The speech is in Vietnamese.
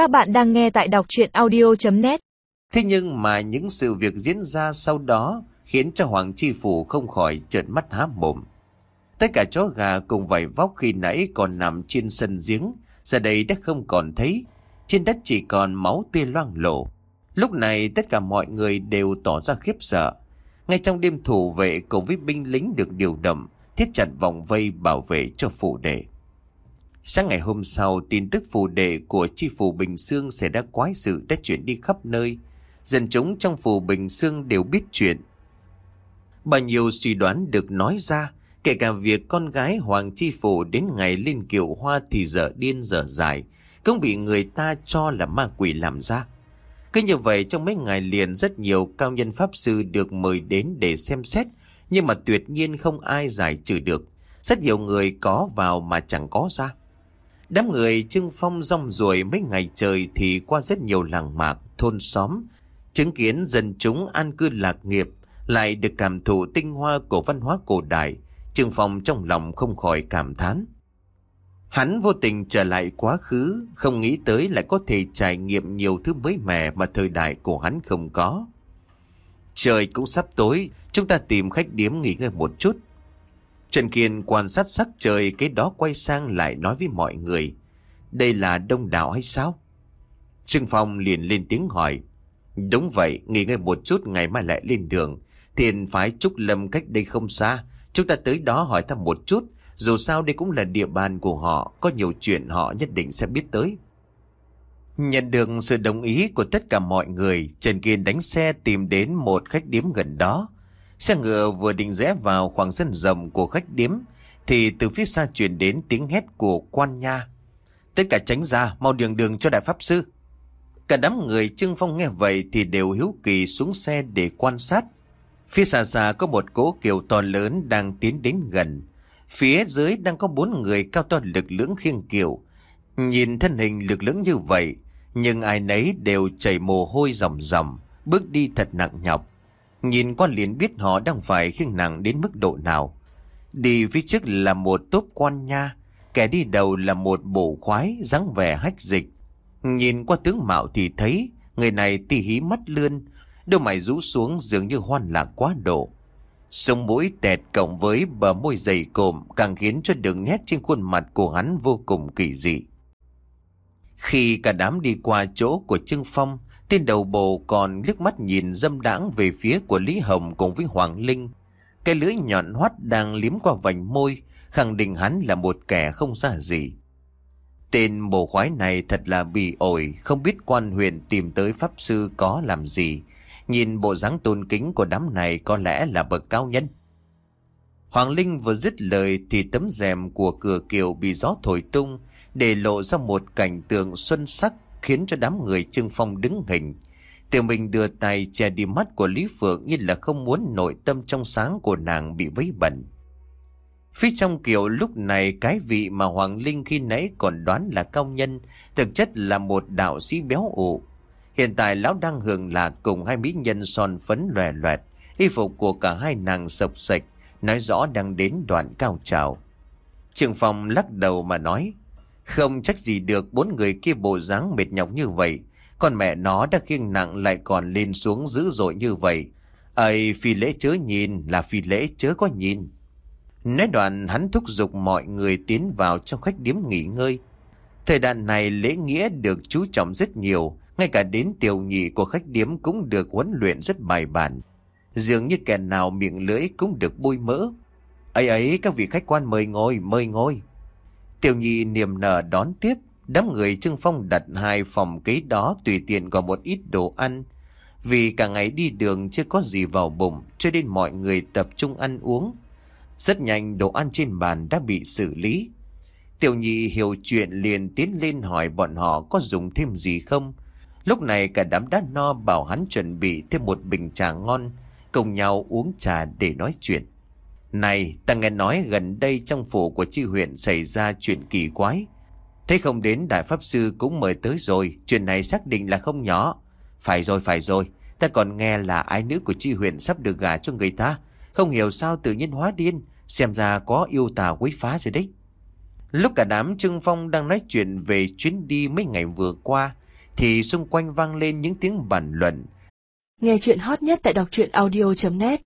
Các bạn đang nghe tại đọc chuyện audio.net Thế nhưng mà những sự việc diễn ra sau đó khiến cho Hoàng Chi Phủ không khỏi trợn mắt há mồm. Tất cả chó gà cùng vảy vóc khi nãy còn nằm trên sân giếng, giờ đây đã không còn thấy. Trên đất chỉ còn máu tươi loang lổ. Lúc này tất cả mọi người đều tỏ ra khiếp sợ. Ngay trong đêm thủ vệ cùng với binh lính được điều động, thiết chặt vòng vây bảo vệ cho phủ đệ. Sáng ngày hôm sau, tin tức phù đệ của chi phủ Bình Sương xảy ra quái sự đã chuyển đi khắp nơi. Dân chúng trong phủ Bình Sương đều biết chuyện. Bao nhiêu suy đoán được nói ra, kể cả việc con gái Hoàng Chi Phủ đến ngày lên kiệu hoa thì dở điên dở dài, cũng bị người ta cho là ma quỷ làm ra. Cứ như vậy trong mấy ngày liền rất nhiều cao nhân pháp sư được mời đến để xem xét, nhưng mà tuyệt nhiên không ai giải trừ được. Rất nhiều người có vào mà chẳng có ra. Đám người trưng phong rong ruổi mấy ngày trời thì qua rất nhiều làng mạc, thôn xóm, chứng kiến dân chúng an cư lạc nghiệp, lại được cảm thụ tinh hoa của văn hóa cổ đại, Trương Phong trong lòng không khỏi cảm thán. Hắn vô tình trở lại quá khứ, không nghĩ tới lại có thể trải nghiệm nhiều thứ mới mẻ mà thời đại của hắn không có. Trời cũng sắp tối, chúng ta tìm khách điếm nghỉ ngơi một chút. Trần Kiên quan sát sắc trời cái đó quay sang lại nói với mọi người. Đây là đông đảo hay sao? Trương Phong liền lên tiếng hỏi. Đúng vậy, nghỉ ngơi một chút ngày mai lại lên đường. Thiền phái Trúc Lâm cách đây không xa. Chúng ta tới đó hỏi thăm một chút. Dù sao đây cũng là địa bàn của họ, có nhiều chuyện họ nhất định sẽ biết tới. Nhận được sự đồng ý của tất cả mọi người, Trần Kiên đánh xe tìm đến một khách điếm gần đó. Xe ngựa vừa định rẽ vào khoảng sân rộng của khách điếm, thì từ phía xa truyền đến tiếng hét của quan nha. Tất cả tránh ra, mau đường đường cho đại pháp sư. Cả đám người Trương Phong nghe vậy thì đều hiếu kỳ xuống xe để quan sát. Phía xa xa có một cỗ kiều to lớn đang tiến đến gần. Phía dưới đang có bốn người cao to lực lưỡng khiêng kiều. Nhìn thân hình lực lưỡng như vậy, nhưng ai nấy đều chảy mồ hôi ròng ròng, bước đi thật nặng nhọc. Nhìn qua liền biết họ đang phải khiêng nặng đến mức độ nào. Đi phía trước là một tốp quan nha, kẻ đi đầu là một bộ khoái dáng vẻ hách dịch. Nhìn qua tướng mạo thì thấy người này tỉ hí mắt lươn, đôi mày rũ xuống dường như hoan lạc quá độ. Sống mũi tẹt cộng với bờ môi dày cộm càng khiến cho đường nét trên khuôn mặt của hắn vô cùng kỳ dị. Khi cả đám đi qua chỗ của Trương Phong, tên đầu bồ còn liếc mắt nhìn dâm đãng về phía của Lý Hồng cùng với Hoàng Linh. Cái lưỡi nhọn hoắt đang liếm qua vành môi, khẳng định hắn là một kẻ không xa gì. Tên bồ khoái này thật là bị ổi, không biết quan huyền tìm tới pháp sư có làm gì. Nhìn bộ dáng tôn kính của đám này có lẽ là bậc cao nhân. Hoàng Linh vừa dứt lời thì tấm rèm của cửa kiều bị gió thổi tung, để lộ ra một cảnh tượng xuân sắc khiến cho đám người Trương Phong đứng hình. Tiểu mình đưa tay che đi mắt của Lý Phượng như là không muốn nội tâm trong sáng của nàng bị vấy bẩn. Phía trong kiệu lúc này cái vị mà Hoàng Linh khi nãy còn đoán là cao nhân, thực chất là một đạo sĩ béo ụ. Hiện tại lão đang hưởng là cùng hai mỹ nhân son phấn lòe loẹt, y phục của cả hai nàng sập sạch, nói rõ đang đến đoạn cao trào. Trường phòng lắc đầu mà nói, không trách gì được bốn người kia bộ dáng mệt nhọc như vậy, con mẹ nó đã khiêng nặng lại còn lên xuống dữ dội như vậy. Ây, phi lễ chớ nhìn là phi lễ chớ có nhìn. Nói đoạn hắn thúc giục mọi người tiến vào trong khách điếm nghỉ ngơi. Thời đoạn này lễ nghĩa được chú trọng rất nhiều, ngay cả đến tiểu nhị của khách điếm cũng được huấn luyện rất bài bản. Dường như kẻ nào miệng lưỡi cũng được bôi mỡ. ấy ấy các vị khách quan mời ngồi, mời ngồi. Tiểu nhị niềm nở đón tiếp, đám người Trương Phong đặt hai phòng kế đó tùy tiện có một ít đồ ăn. Vì cả ngày đi đường chưa có gì vào bụng, cho nên mọi người tập trung ăn uống. Rất nhanh đồ ăn trên bàn đã bị xử lý. Tiểu nhị hiểu chuyện liền tiến lên hỏi bọn họ có dùng thêm gì không. Lúc này cả đám đã no bảo hắn chuẩn bị thêm một bình trà ngon, cùng nhau uống trà để nói chuyện. Này, ta nghe nói gần đây trong phủ của chi huyện xảy ra chuyện kỳ quái. Thế không đến đại pháp sư cũng mời tới rồi, chuyện này xác định là không nhỏ. Phải rồi, phải rồi, ta còn nghe là ái nữ của chi huyện sắp được gả cho người ta. Không hiểu sao tự nhiên hóa điên, xem ra có yêu tà quấy phá rồi đấy. Lúc cả đám Trương Phong đang nói chuyện về chuyến đi mấy ngày vừa qua, thì xung quanh vang lên những tiếng bàn luận. Nghe chuyện hot nhất tại đọc truyện audio.net